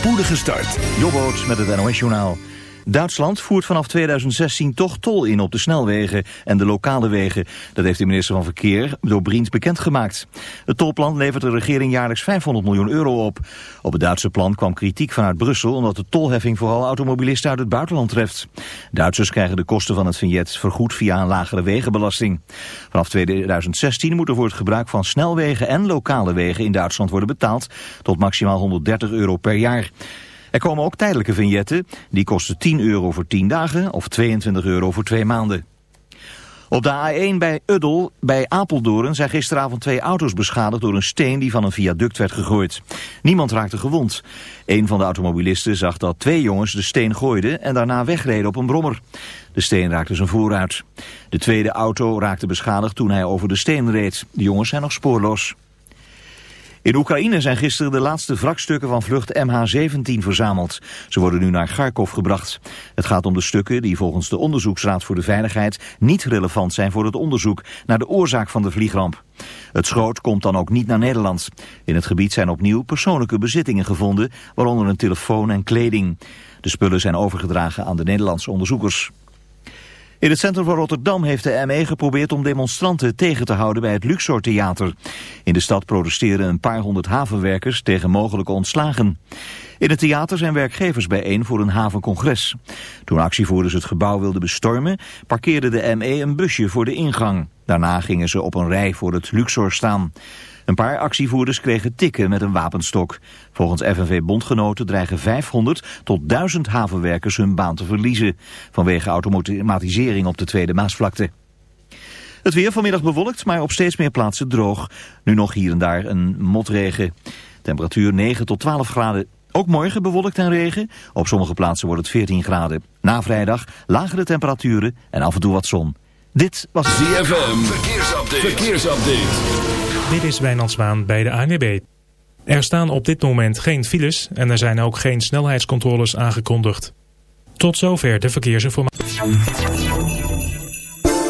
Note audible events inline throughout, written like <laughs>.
spoedige start. Jobboot met het NOS Journaal. Duitsland voert vanaf 2016 toch tol in op de snelwegen en de lokale wegen. Dat heeft de minister van Verkeer door Briens bekendgemaakt. Het tolplan levert de regering jaarlijks 500 miljoen euro op. Op het Duitse plan kwam kritiek vanuit Brussel... omdat de tolheffing vooral automobilisten uit het buitenland treft. Duitsers krijgen de kosten van het vignet vergoed via een lagere wegenbelasting. Vanaf 2016 moet er voor het gebruik van snelwegen en lokale wegen in Duitsland worden betaald... tot maximaal 130 euro per jaar. Er komen ook tijdelijke vignetten. Die kosten 10 euro voor 10 dagen of 22 euro voor 2 maanden. Op de A1 bij Uddel, bij Apeldoorn, zijn gisteravond twee auto's beschadigd door een steen die van een viaduct werd gegooid. Niemand raakte gewond. Een van de automobilisten zag dat twee jongens de steen gooiden en daarna wegreden op een brommer. De steen raakte zijn vooruit. De tweede auto raakte beschadigd toen hij over de steen reed. De jongens zijn nog spoorloos. In Oekraïne zijn gisteren de laatste wrakstukken van vlucht MH17 verzameld. Ze worden nu naar Kharkov gebracht. Het gaat om de stukken die volgens de Onderzoeksraad voor de Veiligheid niet relevant zijn voor het onderzoek naar de oorzaak van de vliegramp. Het schroot komt dan ook niet naar Nederland. In het gebied zijn opnieuw persoonlijke bezittingen gevonden, waaronder een telefoon en kleding. De spullen zijn overgedragen aan de Nederlandse onderzoekers. In het centrum van Rotterdam heeft de ME geprobeerd om demonstranten tegen te houden bij het Luxor Theater. In de stad protesteren een paar honderd havenwerkers tegen mogelijke ontslagen. In het theater zijn werkgevers bijeen voor een havencongres. Toen actievoerders het gebouw wilden bestormen, parkeerde de ME een busje voor de ingang. Daarna gingen ze op een rij voor het Luxor staan. Een paar actievoerders kregen tikken met een wapenstok. Volgens FNV-bondgenoten dreigen 500 tot 1000 havenwerkers hun baan te verliezen... vanwege automatisering op de Tweede Maasvlakte. Het weer vanmiddag bewolkt, maar op steeds meer plaatsen droog. Nu nog hier en daar een motregen. Temperatuur 9 tot 12 graden. Ook morgen bewolkt en regen. Op sommige plaatsen wordt het 14 graden. Na vrijdag lagere temperaturen en af en toe wat zon. Dit was ZFM. Verkeersupdate. Verkeersupdate. Dit is Wijnand Zwaan bij de ANWB. Er staan op dit moment geen files en er zijn ook geen snelheidscontroles aangekondigd. Tot zover de verkeersinformatie.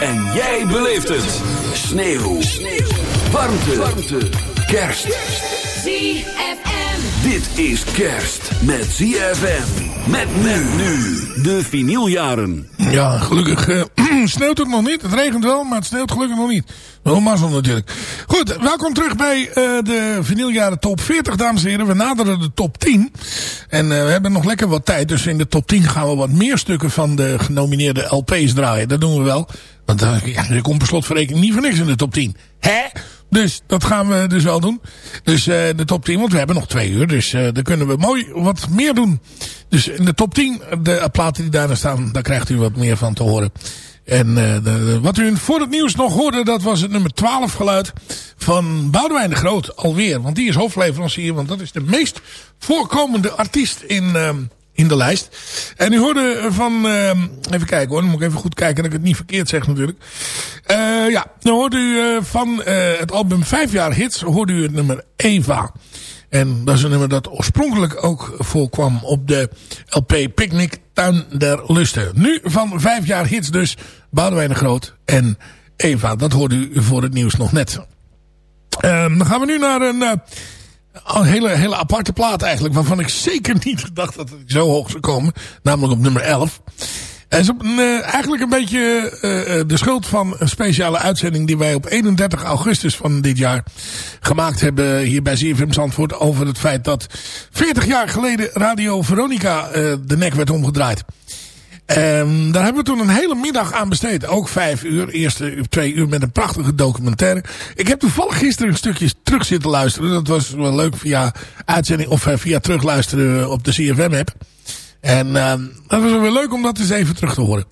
En jij beleeft het. Sneeuw. Sneeuw. Warmte. Warmte. Kerst. ZFM. Dit is kerst met ZFM. Met men nu. De vinyljaren. Ja, gelukkig eh, <clears throat> sneeuwt het nog niet. Het regent wel, maar het sneeuwt gelukkig nog niet. Wel mazzel natuurlijk. Goed, welkom terug bij eh, de vinyljaren top 40, dames en heren. We naderen de top 10. En eh, we hebben nog lekker wat tijd. Dus in de top 10 gaan we wat meer stukken van de genomineerde LP's draaien. Dat doen we wel. Want uh, ja, er komt per slotverrekening niet voor niks in de top 10. Hè? Dus dat gaan we dus wel doen. Dus uh, de top 10, want we hebben nog twee uur. Dus uh, dan kunnen we mooi wat meer doen. Dus in de top 10, de platen die daarin staan, daar krijgt u wat meer van te horen. En uh, de, wat u voor het nieuws nog hoorde, dat was het nummer 12 geluid van Boudewijn de Groot alweer. Want die is hoofdleverancier, want dat is de meest voorkomende artiest in, uh, in de lijst. En u hoorde van, uh, even kijken hoor, dan moet ik even goed kijken dat ik het niet verkeerd zeg natuurlijk. Uh, ja, dan hoorde u van het album 5 jaar hits, hoorde u het nummer Eva. En dat is een nummer dat oorspronkelijk ook voorkwam op de LP Picnic Tuin der Lusten. Nu van vijf jaar hits dus Boudewijn de Groot en Eva. Dat hoorde u voor het nieuws nog net. Um, dan gaan we nu naar een, een hele, hele aparte plaat eigenlijk. Waarvan ik zeker niet gedacht dat het zo hoog zou komen. Namelijk op nummer 11. Het is op, uh, eigenlijk een beetje uh, de schuld van een speciale uitzending die wij op 31 augustus van dit jaar gemaakt hebben hier bij ZFM Zandvoort over het feit dat 40 jaar geleden Radio Veronica de nek werd omgedraaid. Um, daar hebben we toen een hele middag aan besteed. Ook vijf uur. Eerste twee uur met een prachtige documentaire. Ik heb toevallig gisteren een stukje terug zitten luisteren. Dat was wel leuk via uitzending of via terugluisteren op de CFM app. En uh, dat was wel leuk om dat eens even terug te horen.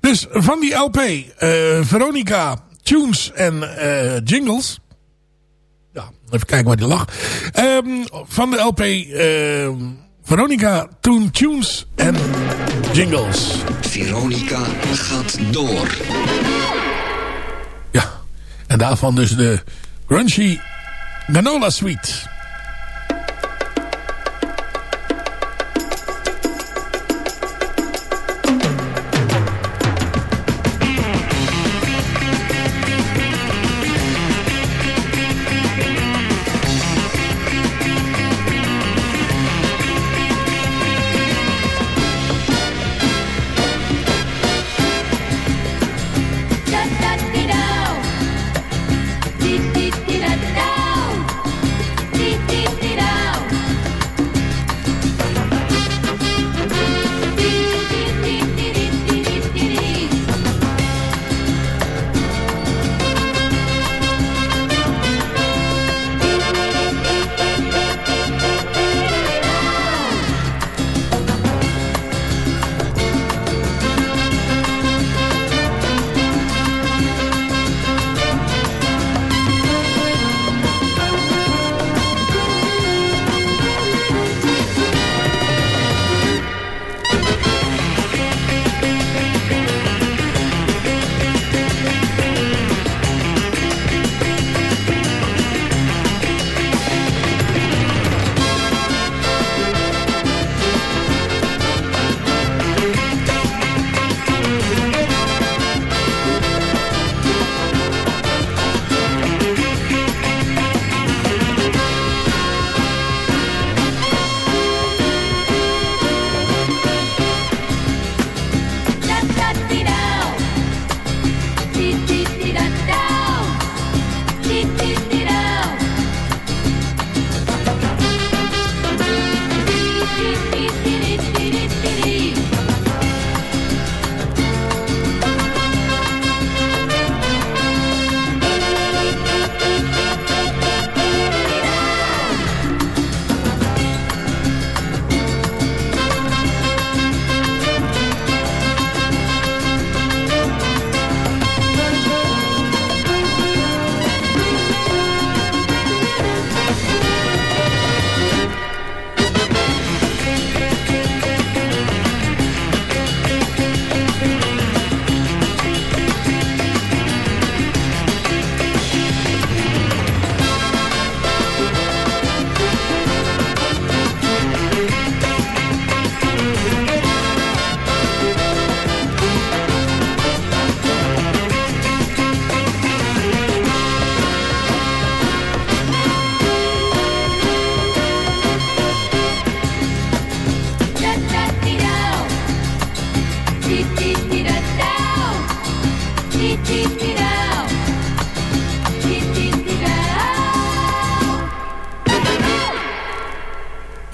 Dus van die LP, uh, Veronica, Tunes en uh, Jingles. Ja, even kijken waar die lag. Um, van de LP uh, Veronica, Tune, Tunes en Jingles. Veronica gaat door. Ja, en daarvan dus de Grungy Granola Suite.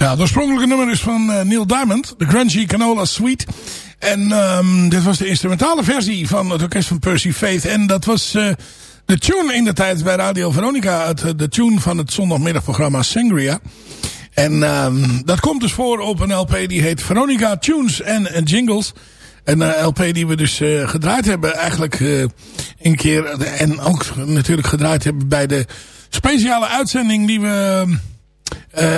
Het oorspronkelijke nummer is van uh, Neil Diamond. De Grungy Canola Suite. En um, dit was de instrumentale versie van het orkest van Percy Faith. En dat was uh, de tune in de tijd bij Radio Veronica. Eh, de tune van het zondagmiddagprogramma Sangria. En um, dat komt dus voor op een LP die heet Veronica Tunes en Jingles. Een LP die we dus gedraaid hebben eigenlijk een keer. En ook natuurlijk gedraaid hebben bij de speciale uitzending die we...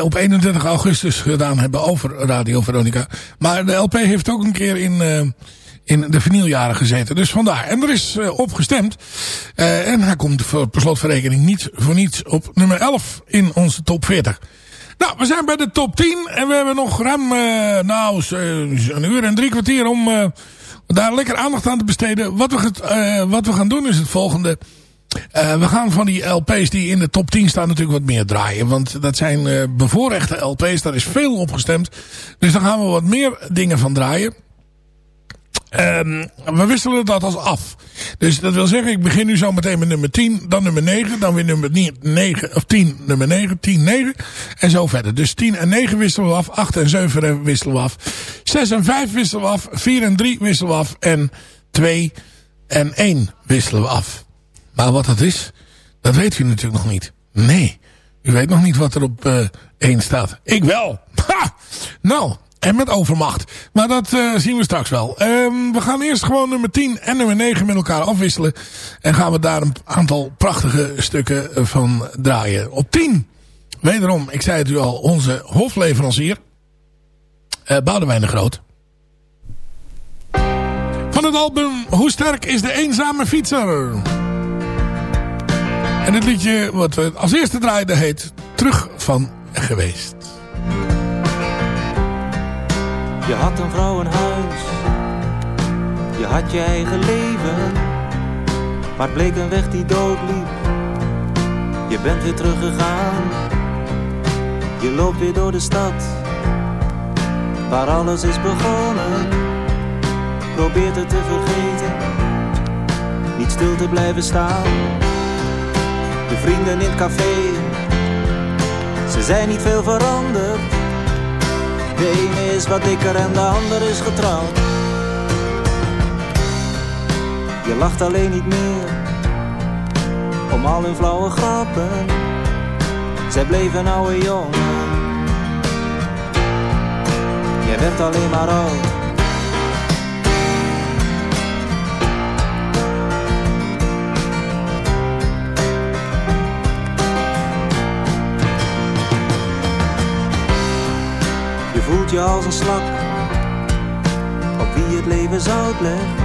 op 31 augustus gedaan hebben over Radio Veronica. Maar de LP heeft ook een keer in, in de vinyljaren gezeten. Dus vandaar. En er is uh, op gestemd. Uh, en hij komt voor, per slotverrekening niet voor niets op nummer 11 in onze top 40. Nou, we zijn bij de top 10. En we hebben nog ruim uh, nou, een uur en drie kwartier om daar lekker aandacht aan te besteden. Wat we, wat we gaan doen is het volgende. We gaan van die LP's die in de top 10 staan natuurlijk wat meer draaien. Want dat zijn bevoorrechte LP's. Daar is veel op gestemd. Dus daar gaan we wat meer dingen van draaien. Um, we wisselen dat als af. Dus dat wil zeggen, ik begin nu zo meteen met nummer 10, dan nummer 9, dan weer nummer 9, of 10, nummer 9, 10, 9 en zo verder. Dus 10 en 9 wisselen we af, 8 en 7 wisselen we af, 6 en 5 wisselen we af, 4 en 3 wisselen we af en 2 en 1 wisselen we af. Maar wat dat is, dat weet u natuurlijk nog niet. Nee, u weet nog niet wat er op uh, 1 staat. Ik wel. <laughs> Nou, en met overmacht. Maar dat uh, zien we straks wel. Um, we gaan eerst gewoon nummer 10 en nummer 9 met elkaar afwisselen. En gaan we daar een aantal prachtige stukken van draaien. Op 10, wederom, ik zei het u al, onze hofleverancier. Uh, Boudewijn de Groot. Van het album Hoe sterk is de eenzame fietser? En het liedje wat we als eerste draaiden heet Terug van geweest. Je had een vrouw en huis, je had je eigen leven, maar het bleek een weg die doodliep. Je bent weer teruggegaan, je loopt weer door de stad, waar alles is begonnen. Probeert het te vergeten, niet stil te blijven staan. De vrienden in het café, ze zijn niet veel veranderd de ene is wat dikker en de ander is getrouwd. Je lacht alleen niet meer om al hun flauwe grappen. Zij bleven oude jongen. Jij werd alleen maar oud. Voelt je als een slak op wie het leven zout legt.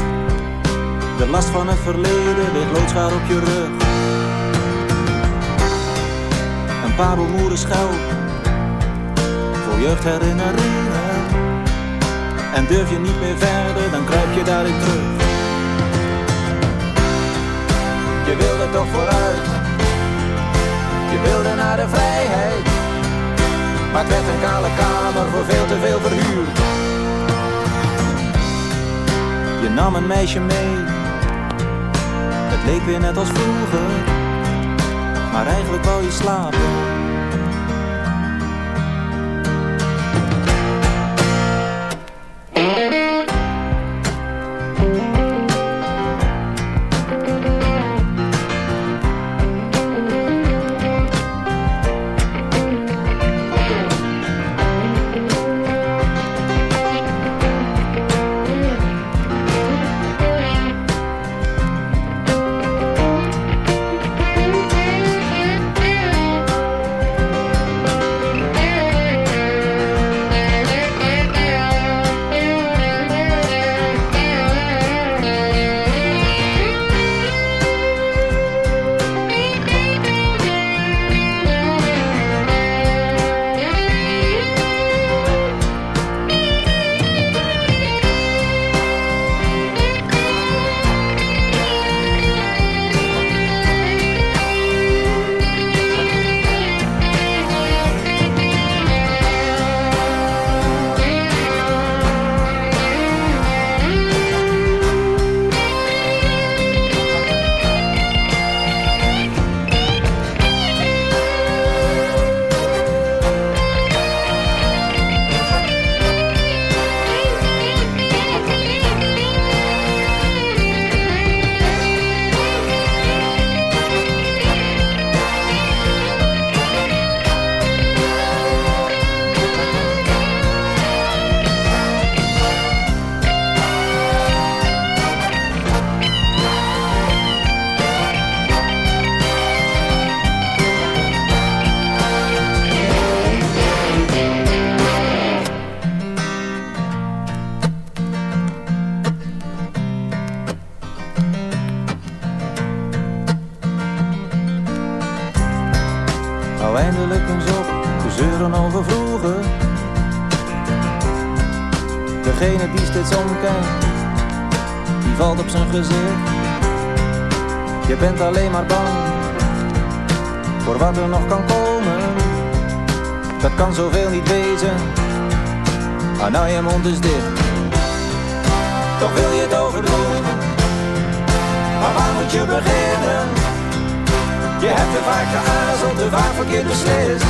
De last van het verleden ligt loodzwaar op je rug. Een paar bemoerde schelp voor jeugdherinneringen. En durf je niet meer verder, dan kruip je daarin terug. Je wilde toch vooruit, je wilde naar de vrijheid maar het werd een kale kamer voor veel te veel verhuur. Je nam een meisje mee, het leek weer net als vroeger, maar eigenlijk wou je slapen. Je bent alleen maar bang, voor wat er nog kan komen. Dat kan zoveel niet wezen, ah nou je mond is dicht. Toch wil je het overdoen, maar waar moet je beginnen? Je hebt te vaak geaarzeld, te vaak verkeerd beslist.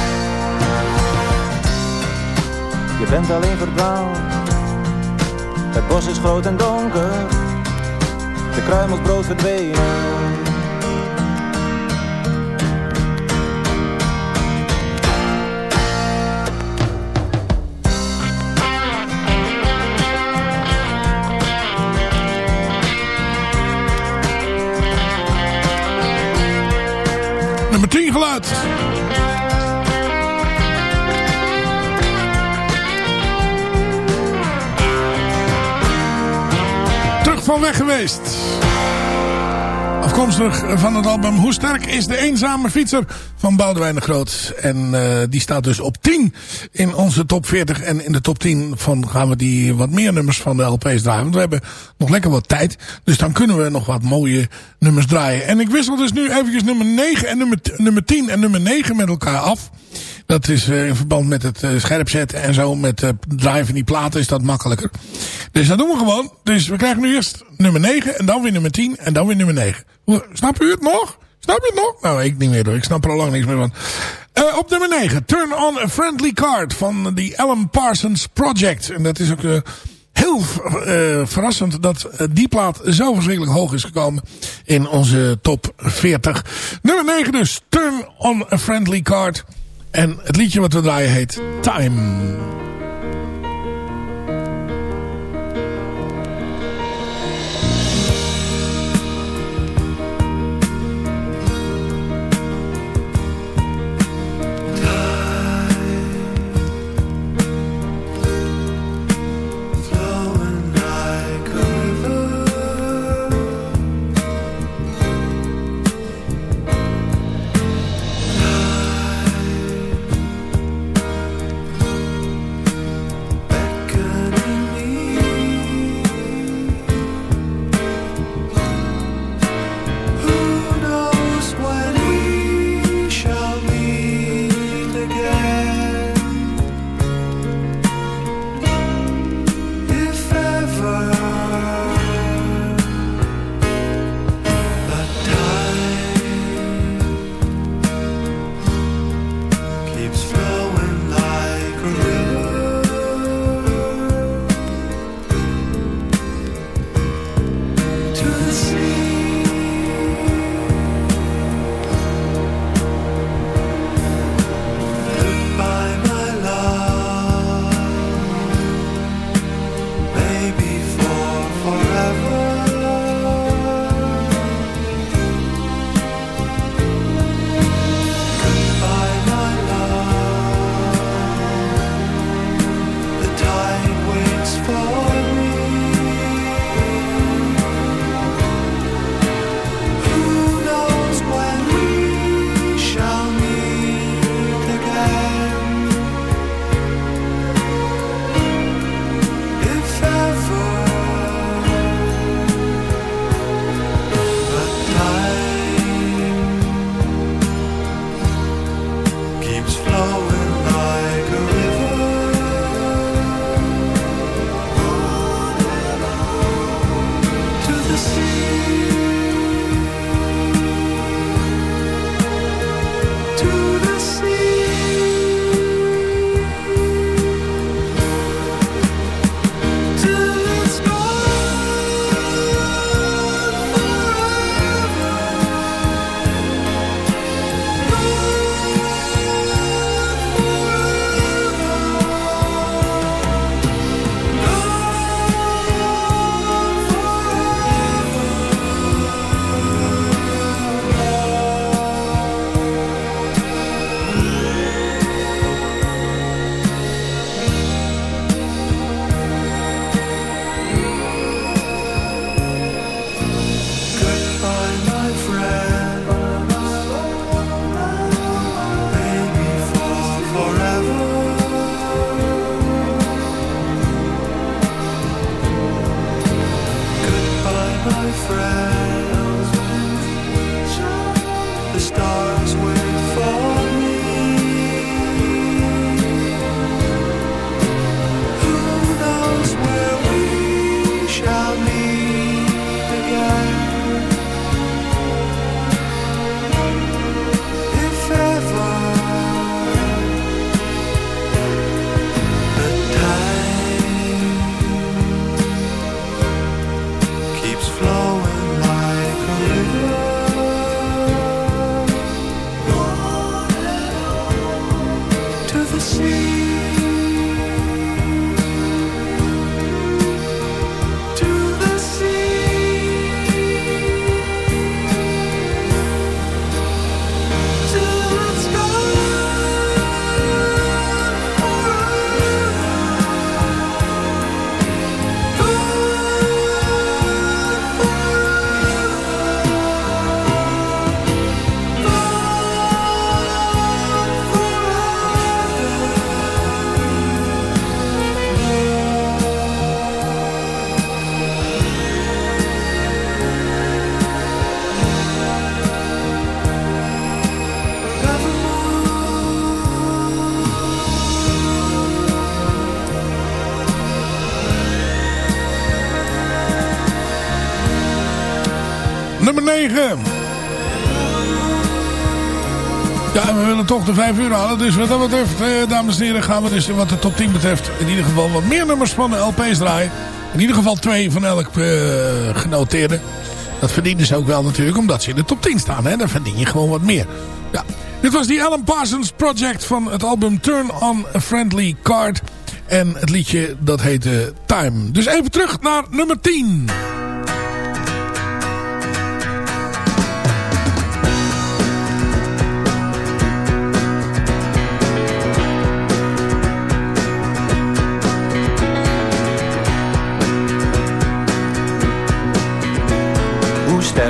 Je bent alleen verdwaald. Het bos is groot en donker. De kruimels brood verdwenen. Nummer 10 geluid. Weg geweest. Afkomstig van het album Hoe sterk is de eenzame fietser van Boudewijn de Groot. En uh, die staat dus op 10 in onze top 40. En in de top 10 van gaan we die wat meer nummers van de LP's draaien. Want we hebben nog lekker wat tijd. Dus dan kunnen we nog wat mooie nummers draaien. En ik wissel dus nu eventjes nummer 9 en nummer, nummer 10 en nummer 9 met elkaar af. Dat is uh, in verband met het uh, scherp zetten en zo. Met uh, draaien van die platen is dat makkelijker. Dus dat doen we gewoon. Dus we krijgen nu eerst nummer 9 en dan weer nummer 10 en dan weer nummer 9. Snap u het nog? Snap je het nog? Nou, ik niet meer hoor. Ik snap er al lang niks meer van. Uh, op nummer 9. Turn on a Friendly Card van de Alan Parsons Project. En dat is ook uh, heel uh, verrassend dat die plaat zo verschrikkelijk hoog is gekomen in onze top 40. Nummer 9 dus. Turn on a Friendly Card. En het liedje wat we draaien heet Time. Nummer 9. Ja, we willen toch de 5 uur halen. Dus wat dat betreft, eh, dames en heren, gaan we dus wat de top 10 betreft... in ieder geval wat meer nummers van de LP's draaien. In ieder geval twee van elk uh, genoteerde. Dat verdienen ze ook wel natuurlijk, omdat ze in de top 10 staan. Hè? Dan verdien je gewoon wat meer. Ja. Dit was die Alan Parsons Project van het album Turn on a Friendly Card. En het liedje dat heette Time. Dus even terug naar nummer 10.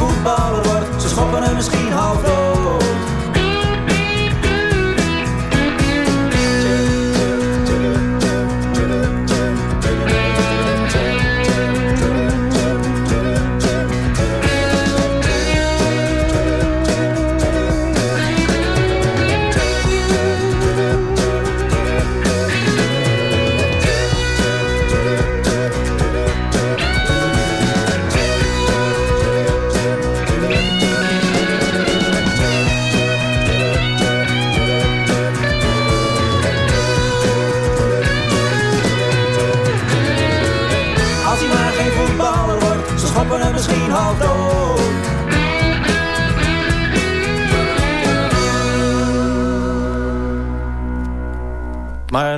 Hij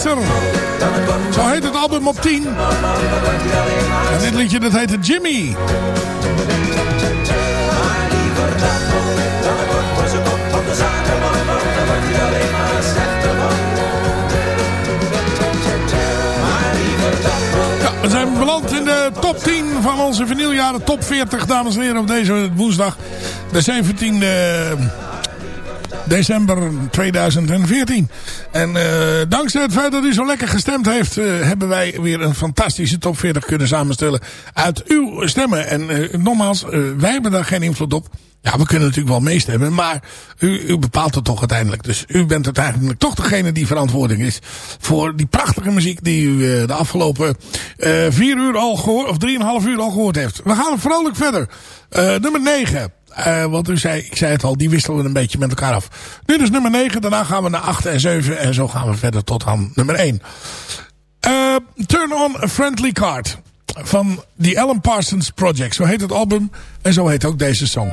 Zo heet het album op 10. En dit liedje dat heette Jimmy. Ja, we zijn beland in de top 10 van onze vinyljaren top 40, dames en heren, op deze woensdag. De 17e december 2014. En eh, dankzij het feit dat u zo lekker gestemd heeft... eh, hebben wij weer een fantastische top 40 kunnen samenstellen uit uw stemmen. En eh, nogmaals, wij hebben daar geen invloed op. Ja, we kunnen natuurlijk wel meestemmen, maar u, u bepaalt het toch uiteindelijk. Dus u bent uiteindelijk toch degene die verantwoording is voor die prachtige muziek die u de afgelopen vier uur al gehoord, of drieënhalf uur al gehoord heeft. We gaan vrolijk verder. Nummer 9. Eh, want u zei, ik zei het al, die wisselen een beetje met elkaar af. Dit is nummer 9, daarna gaan we naar 8 en 7 en zo gaan we verder tot aan nummer 1. Eh, Turn on a Friendly Card van The Alan Parsons Project. Zo heet het album en zo heet ook deze song.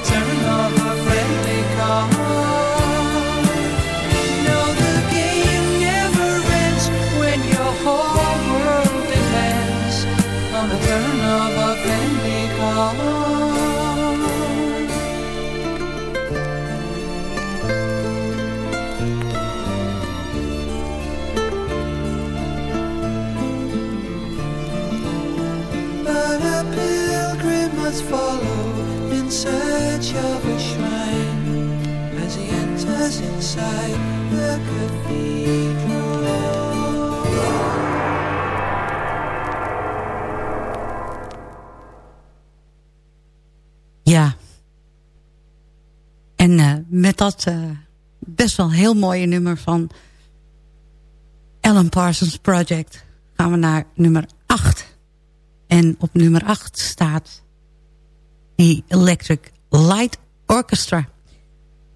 on the dat eh, best wel heel mooie nummer van Alan Parsons Project gaan we naar nummer 8. En op nummer 8 staat die Electric Light Orchestra.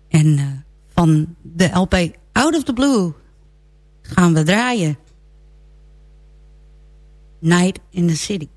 En eh, van de LP Out of the Blue gaan we draaien. Night in the City.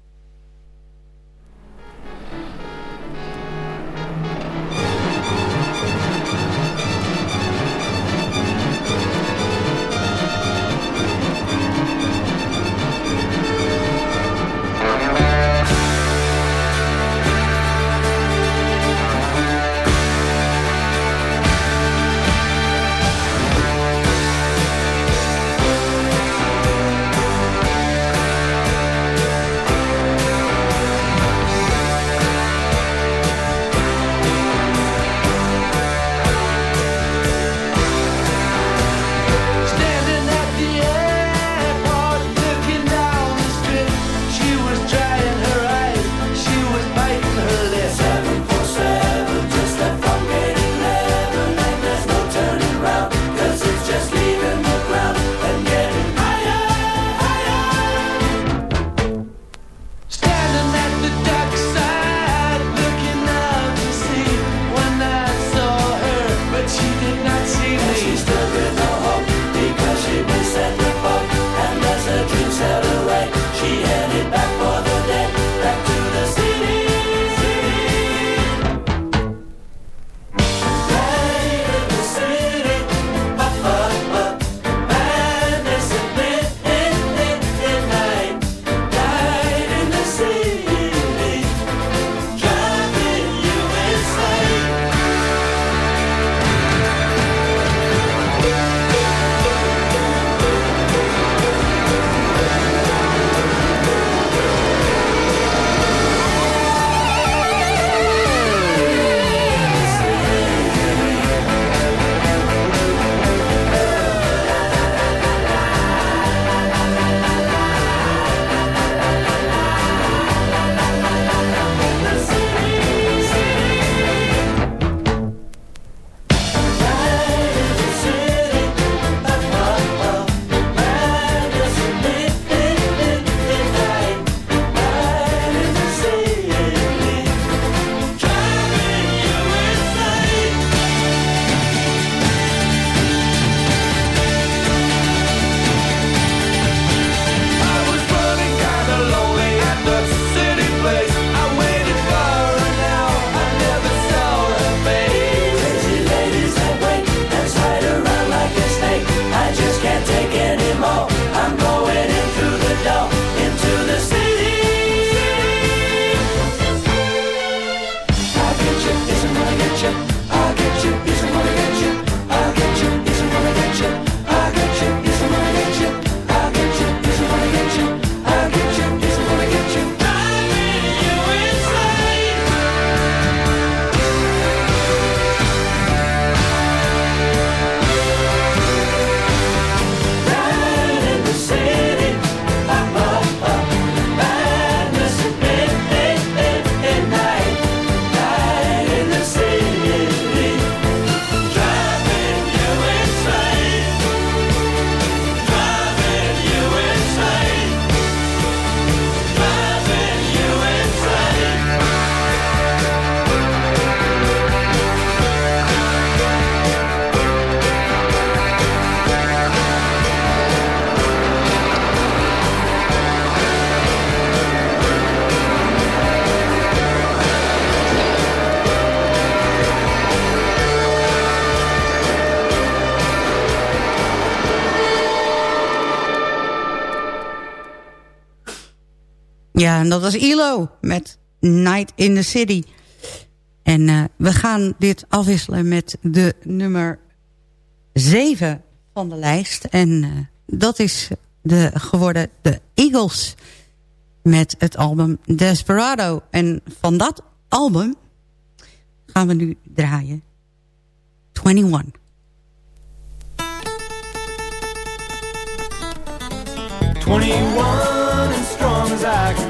Ja, en dat was ILO met Night in the City. En eh, we gaan dit afwisselen met de nummer 7 van de lijst. En eh, dat is de, geworden de Eagles met het album Desperado. En van dat album gaan we nu draaien 21. Twenty-one and strong as I can.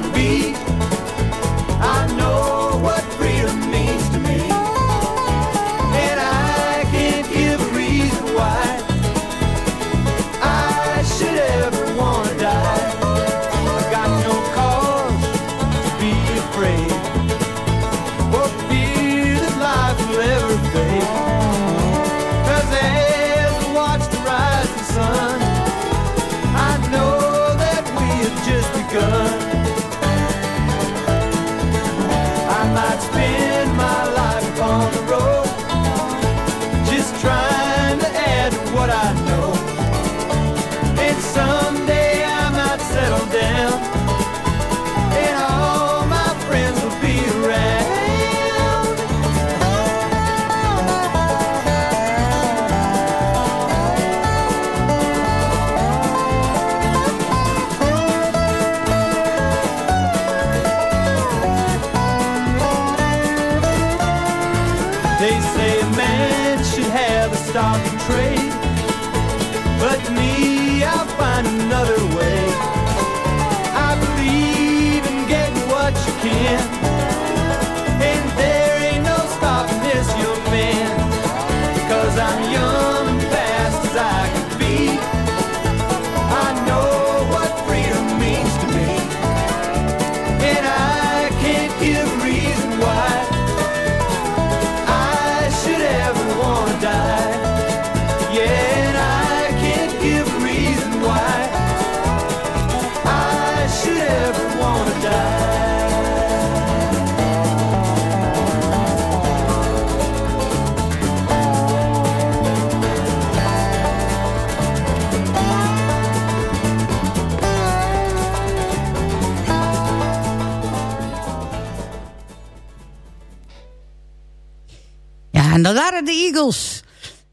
me, I'll find another way.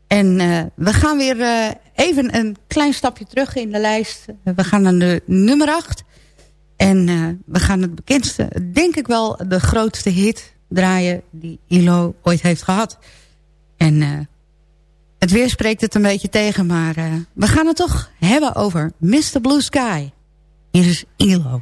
En eh, we gaan weer eh, even een klein stapje terug in de lijst. Eh, we gaan naar de nummer 8. En we gaan het bekendste, denk ik wel, de grootste hit draaien die ILO ooit heeft gehad. En het weer spreekt het een beetje tegen, maar we gaan het toch hebben over Mr. Blue Sky. Hier is ILO.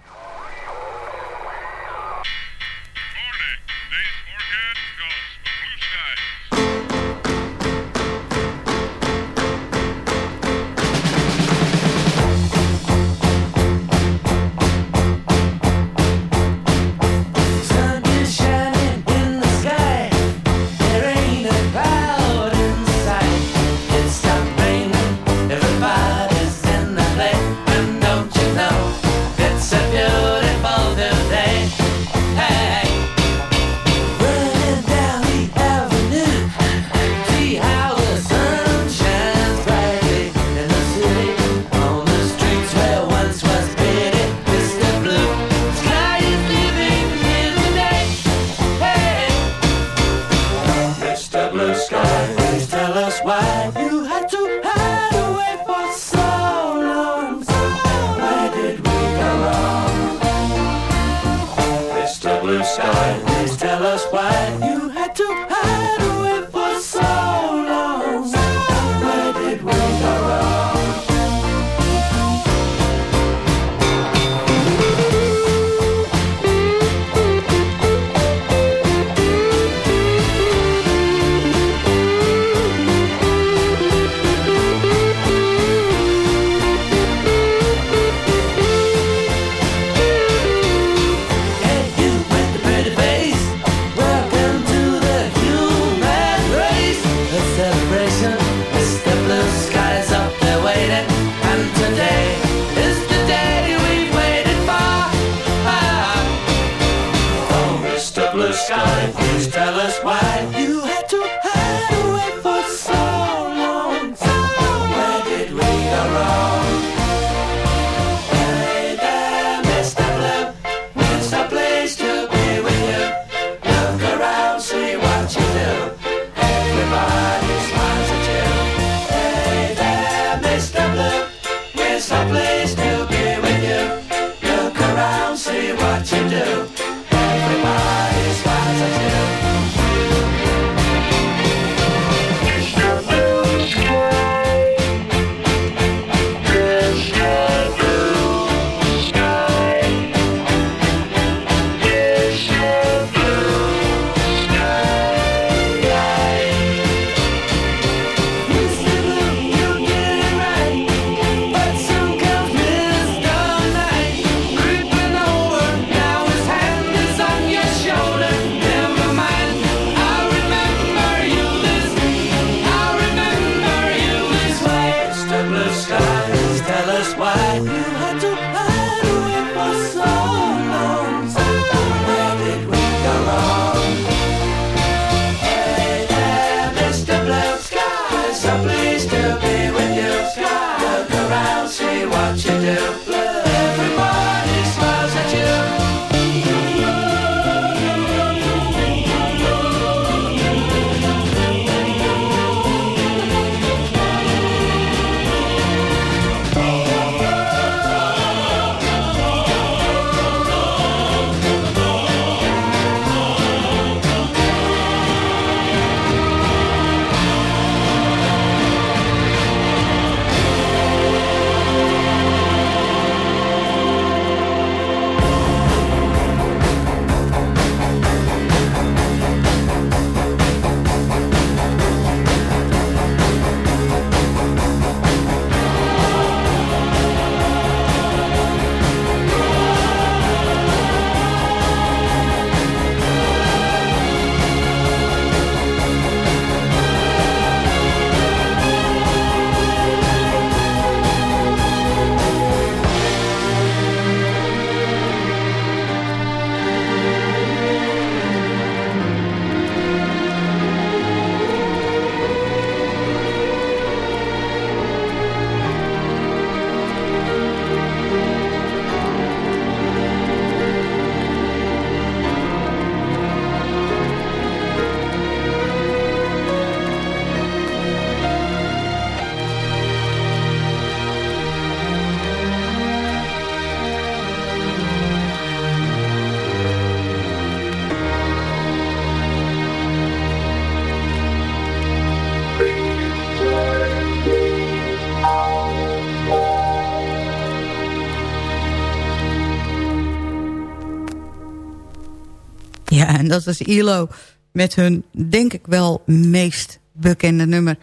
Dat is ILO met hun, denk ik wel, meest bekende nummer.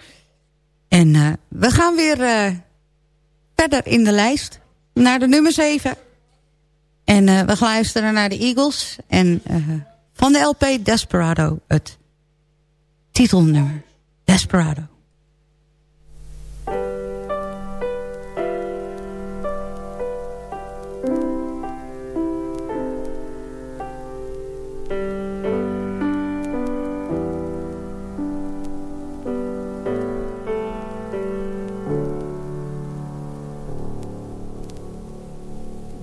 En uh, we gaan weer uh, verder in de lijst. Naar de nummer 7. En uh, we gaan luisteren naar de Eagles. En van de LP Desperado, het titelnummer. Desperado.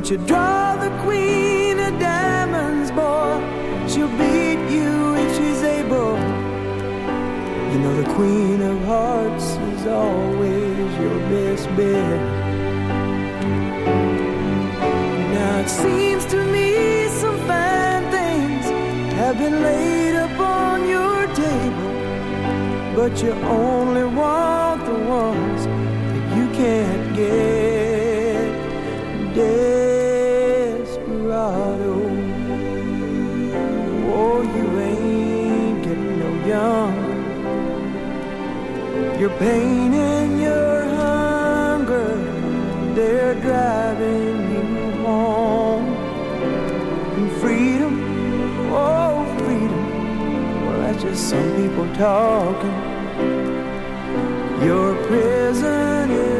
Don't you draw the queen of diamonds, boy? She'll beat you if she's able. You know the queen of hearts is always your best bet. Now it seems to me some fine things have been laid upon your table but you only want the ones that you can't get. Younger. Your pain and your hunger, they're driving you home. And freedom, oh, freedom, well, that's just some people talking. Your prison is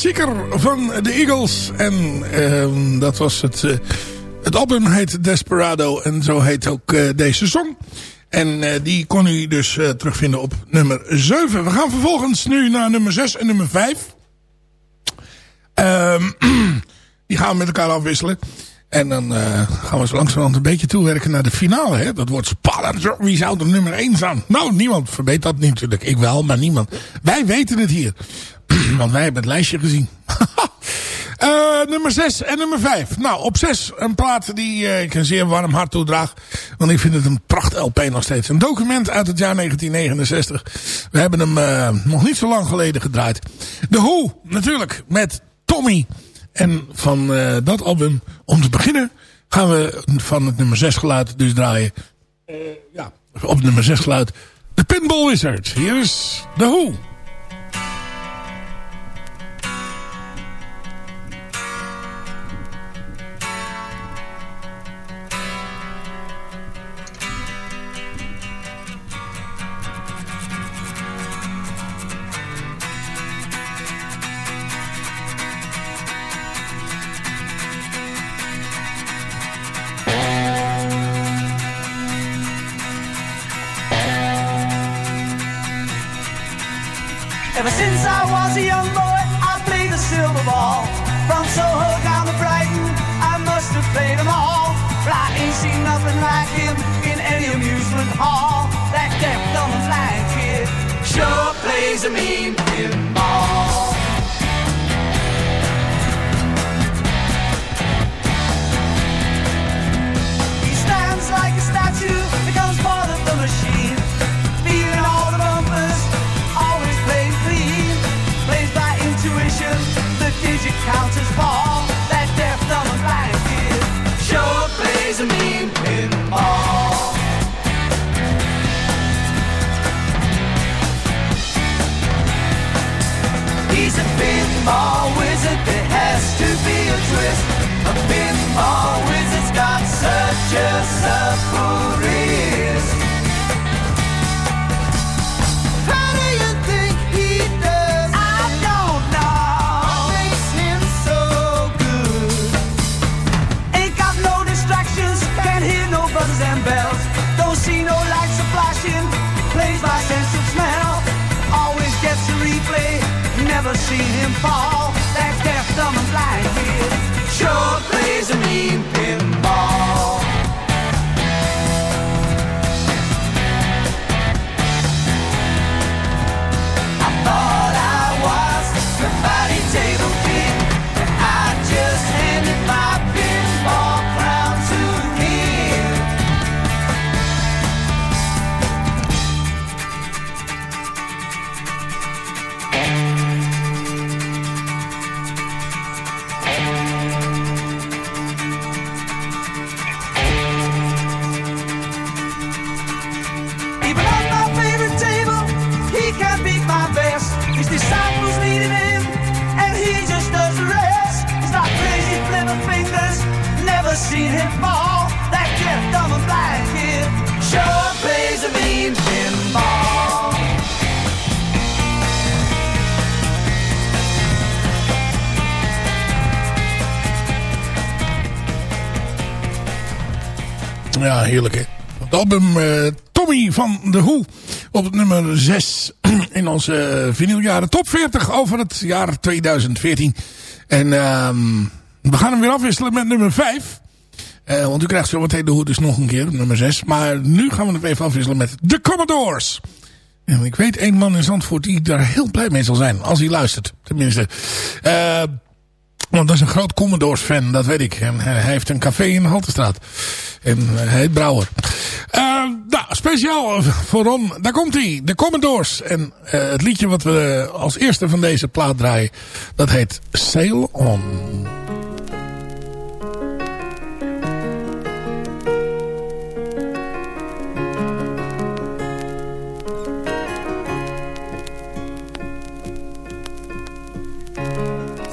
klassieker van de Eagles. En ehm, dat was het... eh, het album heet Desperado en zo heet ook eh, deze song. En eh, die kon u dus terugvinden op nummer 7. We gaan vervolgens nu naar nummer 6 en nummer 5. Ehm, <clears throat> die gaan we met elkaar afwisselen. En dan gaan we zo langzamerhand een beetje toewerken naar de finale. Hè? Dat wordt spannend. Wie zou er nummer 1 staan? Nou, niemand verbeet dat natuurlijk. Ik wel, maar niemand. Wij weten het hier. <clears throat> Want wij hebben het lijstje gezien. <laughs> Eh, nummer 6 en nummer 5. Nou, op 6 een plaat die eh, ik een zeer warm hart toedraag. Want ik vind het een pracht LP nog steeds. Een document uit het jaar 1969. We hebben hem eh, nog niet zo lang geleden gedraaid. The Who, natuurlijk, met Tommy. En van dat album, om te beginnen, gaan we van het nummer 6 geluid dus draaien. Ja, op nummer 6 geluid. The Pinball Wizard. Hier is The Who. Was a young boy, I played the silver ball. From Soho down to Brighton, I must have played them all. But I ain't seen nothing like him in any amusement hall. That deaf, dumb, and blind kid sure plays a mean pinball. He stands like a statue, counters fall. That sure plays a mean pinball. He's a pinball seen him fall. That deaf, dumb, and blind kid sure plays a mean Hè. Het album eh, Tommy van The Who op nummer 6 <clears throat> in onze eh, vinyljaren top 40 over het jaar 2014. En ehm, we gaan hem weer afwisselen met nummer 5. Eh, want u krijgt zo meteen de Who dus nog een keer, nummer 6. Maar nu gaan we het even afwisselen met The Commodores. En ik weet één man in Zandvoort die daar heel blij mee zal zijn. Als hij luistert, tenminste. Eh... Want dat is een groot Commodores fan, dat weet ik. En hij heeft een café in de Haltestraat. En hij heet Brouwer. Uh, nou, speciaal voor Ron, daar komt hij. De Commodores. En uh, het liedje wat we als eerste van deze plaat draaien, dat heet Sail On.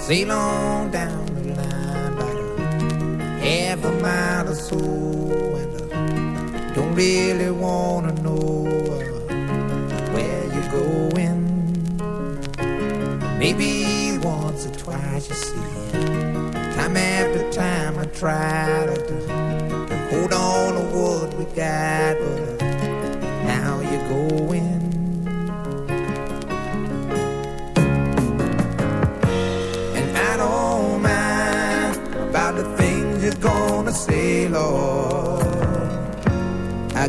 Sail on down the line about half a mile or so, and I don't really wanna know uh, where you're going. Maybe once or twice, you see. Time after time, I try to, to hold on to what we got, but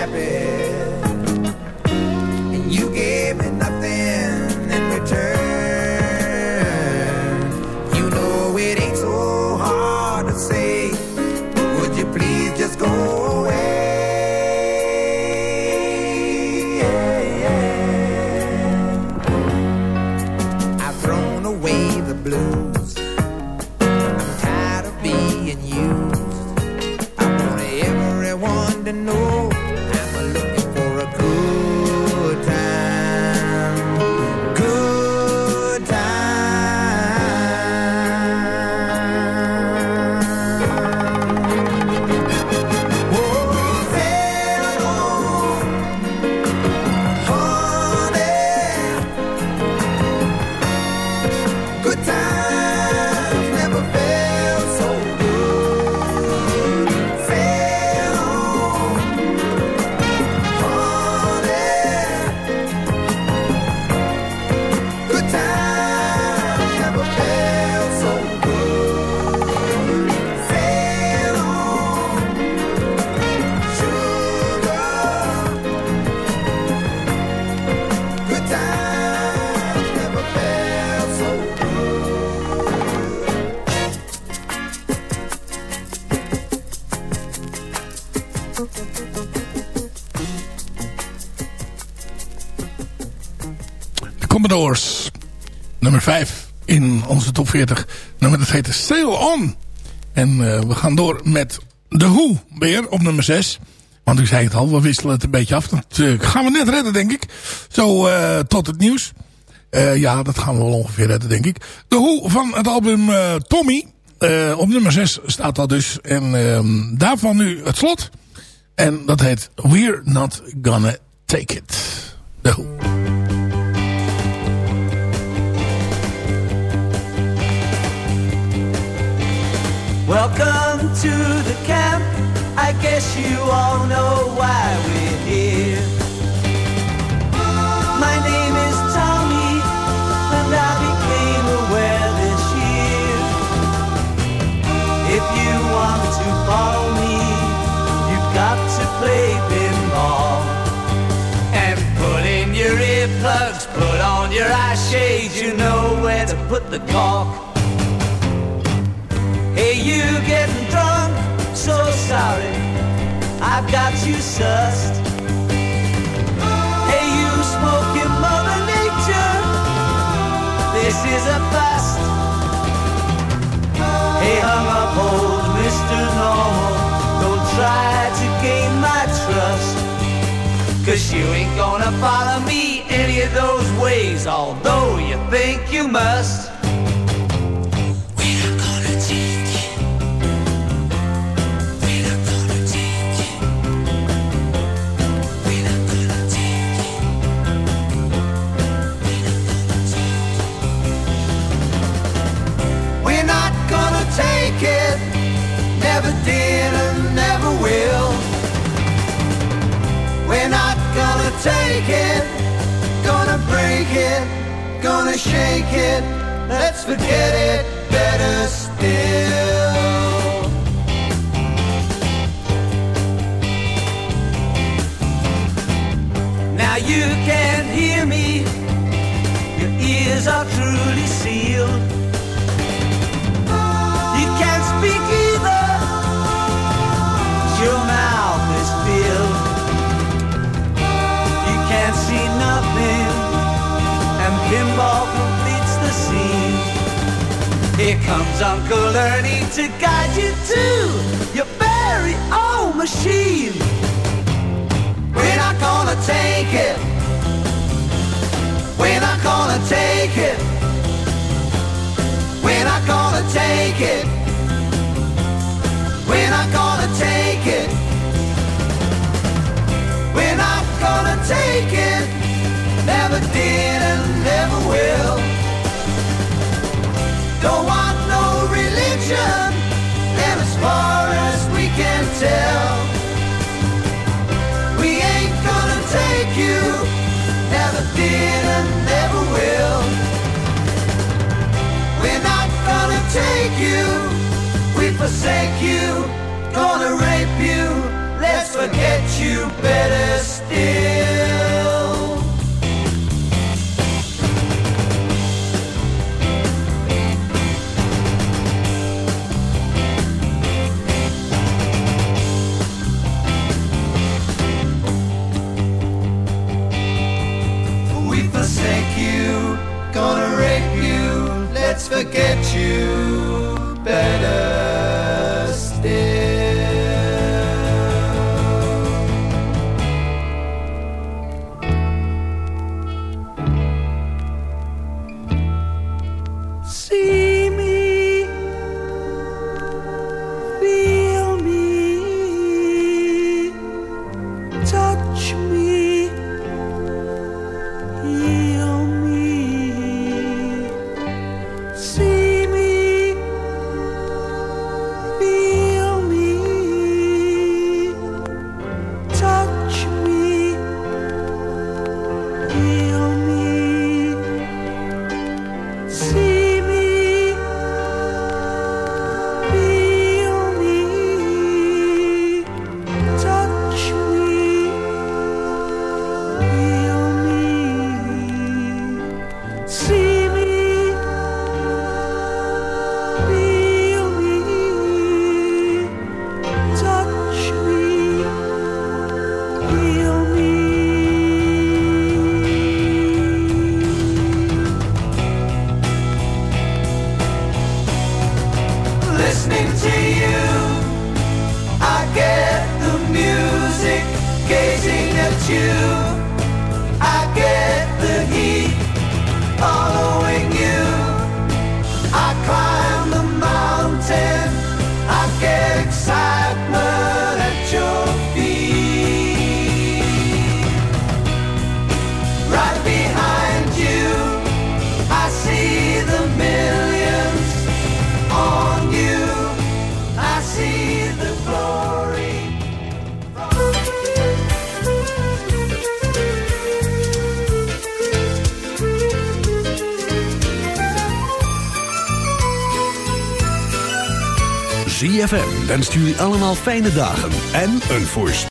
happy. 42. Nummer dat heette Sail On. En eh, we gaan door met The Who weer op nummer 6. Want u zei het al, we wisselen het een beetje af. Dat eh, gaan we net redden, denk ik. Zo eh, tot het nieuws. ja, dat gaan we wel ongeveer redden, denk ik. de Who van het album Tommy. op nummer 6 staat dat dus. En ehm, daarvan nu het slot. En dat heet We're Not Gonna Take It. The Who. Welcome to the camp. I guess you all know why we're here. My name is Tommy, and I became aware this year. If you want to follow me, you've got to play pinball. And put in your earplugs, put on your eye shades, you know where to put the cork. You getting drunk? So sorry, I've got you sussed. Hey, you smoking Mother Nature? This is a bust. Hey, hung up old Mr. Normal, don't try to gain my trust. Cause you ain't gonna follow me any of those ways, although you think you must. We're not gonna take it. Gonna break it. Gonna shake it. Let's forget it. Better still. Now you can hear me. Your ears are truly sealed. Here comes Uncle Ernie to guide you to your very own machine. We're not gonna take it. We're not gonna take it. We're not gonna take it. We're not gonna take it. We're not gonna take it. Never did and never will. Don't want no religion. And as far as we can tell, we ain't gonna take you. Never did and never will. We're not gonna take you. We forsake you. Gonna rape you. Let's forget you better still. Let's forget you better still. See wenst jullie allemaal fijne dagen en een voorstel.